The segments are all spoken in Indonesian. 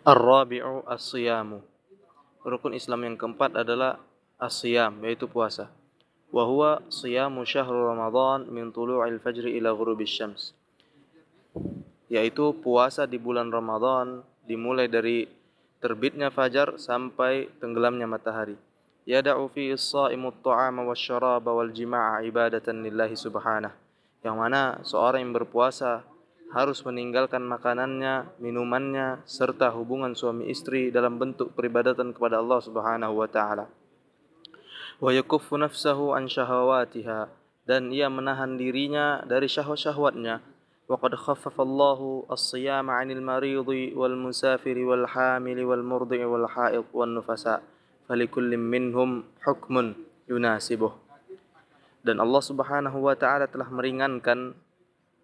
Ar-rabi'u as-siyamu. Rukun Islam yang keempat adalah as-siyam, yaitu puasa. Wa huwa siyamu syahrul Ramadan min tulu'il fajri ila ghurubis syams. Yaitu puasa di bulan Ramadan dimulai dari terbitnya fajar sampai tenggelamnya matahari. Yada'u fi as-sa'imu at-ta'ama wasyaraba wal jima'a ibadatan lillahi subhanahu. Yang mana seorang yang berpuasa harus meninggalkan makanannya, minumannya, serta hubungan suami istri dalam bentuk peribadatan kepada Allah Subhanahu wa taala. Wa yakuffu nafsahu an syahawatiha dan ia menahan dirinya dari syahwat-syahwatnya. Wa qad khaffafa Allahu as-siyama 'anil maridi wal musafiri wal hamili wal murdi'i wal haid wan nufasa. Falikullin minhum hukmun yunasibuh. Dan Allah Subhanahu wa taala telah meringankan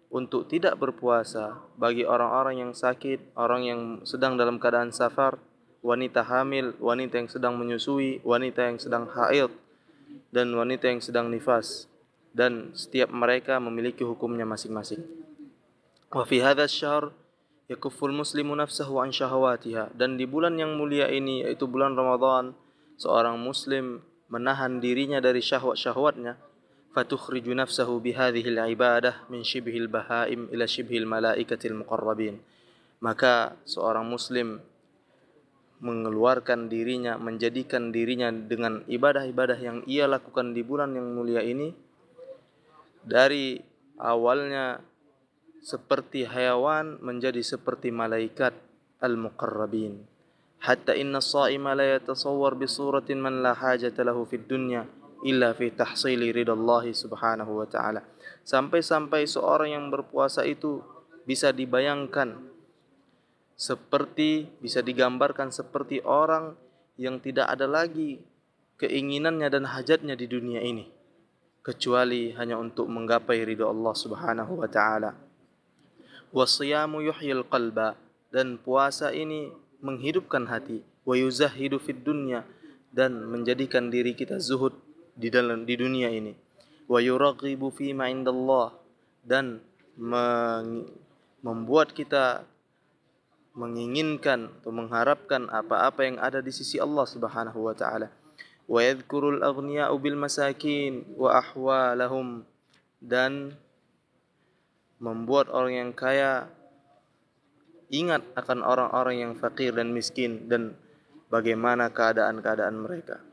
untuk tidak berpuasa bagi orang-orang yang sakit, orang yang sedang dalam keadaan safar, wanita hamil, wanita yang sedang menyusui, wanita yang sedang haid, dan wanita yang sedang nifas. Dan setiap mereka memiliki hukumnya masing-masing. Wa fi syahr yakufful muslimu nafsahu an syahawatiha. Dan di bulan yang mulia ini, yaitu bulan Ramadan, seorang muslim menahan dirinya dari syahwat-syahwatnya fatukhriju nafsahu bihadhihi al-ibadah min shibhil bahaim ila shibhil malaikatil muqarrabin maka seorang muslim mengeluarkan dirinya menjadikan dirinya dengan ibadah-ibadah yang ia lakukan di bulan yang mulia ini dari awalnya seperti hewan menjadi seperti malaikat al-muqarrabin. Hatta inna as-sa'ima la yatasawwar bi suratin man la hajata lahu fid dunya illa fi tahsili ridallahi subhanahu wa ta'ala. Sampai-sampai seorang yang berpuasa itu bisa dibayangkan seperti bisa digambarkan seperti orang yang tidak ada lagi keinginannya dan hajatnya di dunia ini. Kecuali hanya untuk menggapai ridha Allah Subhanahu wa taala. Wasiyamu yuhyil qalba. Dan puasa ini menghidupkan hati. Wa yuzahidu fid dunya. Dan menjadikan diri kita zuhud di dalam di dunia ini. Wa yuraghibu fi ma indallah. Dan membuat kita menginginkan atau mengharapkan apa-apa yang ada di sisi Allah Subhanahu wa taala. Wa yadhkurul aghniya'u bil masakin wa ahwalahum. Dan membuat orang yang kaya ingat akan orang-orang yang fakir dan miskin dan bagaimana keadaan-keadaan mereka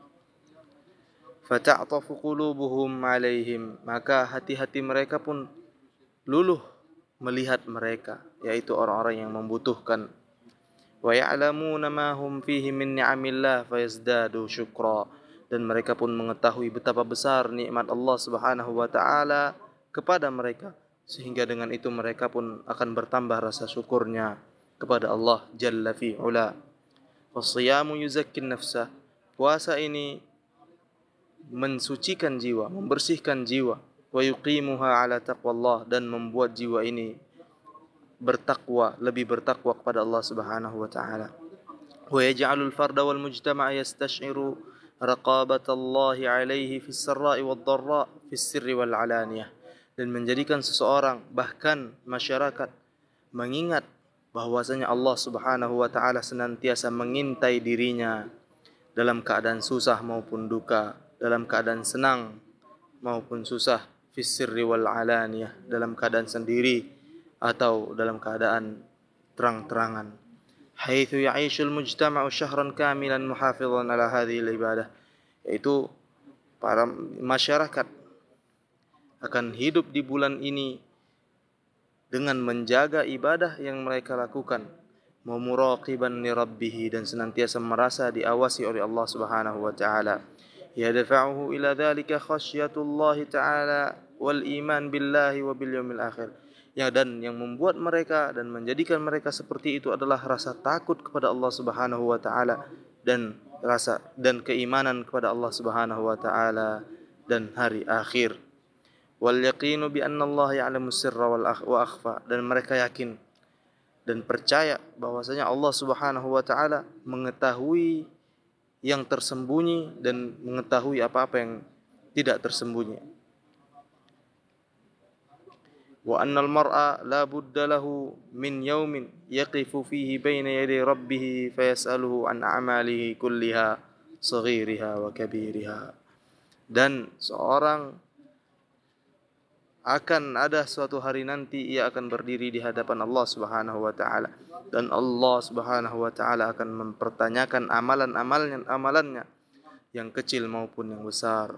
fata'tafu qulubuhum alaihim maka hati-hati mereka pun luluh melihat mereka yaitu orang-orang yang membutuhkan wa ya'lamuna ma hum fihi min ni'amillah fayazdadu syukra dan mereka pun mengetahui betapa besar nikmat Allah Subhanahu wa taala kepada mereka sehingga dengan itu mereka pun akan bertambah rasa syukurnya kepada Allah Jalla fi ula. Wasiyamu yuzakkin nafsa. Puasa ini mensucikan jiwa, membersihkan jiwa, wa yuqimuha ala taqwallah dan membuat jiwa ini bertakwa, lebih bertakwa kepada Allah Subhanahu wa taala. Wa yaj'alul farda wal mujtama'a yastashiru raqabatallahi alaihi fis sarra'i wad dharra fis sirri wal alaniyah. Dan menjadikan seseorang bahkan masyarakat mengingat bahwasanya Allah Subhanahu wa taala senantiasa mengintai dirinya dalam keadaan susah maupun duka dalam keadaan senang maupun susah fisirri wal alaniyah dalam keadaan sendiri atau dalam keadaan terang-terangan. Haitsu ya'ishul mujtama'u syahran kamilan muhafizan ala hadhihi ibadah yaitu para masyarakat akan hidup di bulan ini dengan menjaga ibadah yang mereka lakukan. Memuraqiban li rabbih dan senantiasa merasa diawasi oleh Allah Subhanahu wa taala يدفعه إلى ذلك خشية الله تعالى والإيمان بالله وباليوم الآخر ya dan yang membuat mereka dan menjadikan mereka seperti itu adalah rasa takut kepada Allah Subhanahu wa taala dan rasa dan keimanan kepada Allah Subhanahu wa taala dan hari akhir wal yaqinu bi anna Allah ya'lamu sirra wal wa akhfa dan mereka yakin dan percaya bahwasanya Allah Subhanahu wa taala mengetahui yang tersembunyi dan mengetahui apa-apa yang tidak tersembunyi. Wa annal mar'a la budda lahu min yaumin yaqifu fihi bayna yadi rabbih fayas'aluhu an a'malihi kulliha saghiriha wa kabiriha. Dan seorang akan ada suatu hari nanti ia akan berdiri di hadapan Allah Subhanahu wa taala. Dan Allah Subhanahu wa taala akan mempertanyakan amalan-amalnya amalannya. Yang kecil maupun yang besar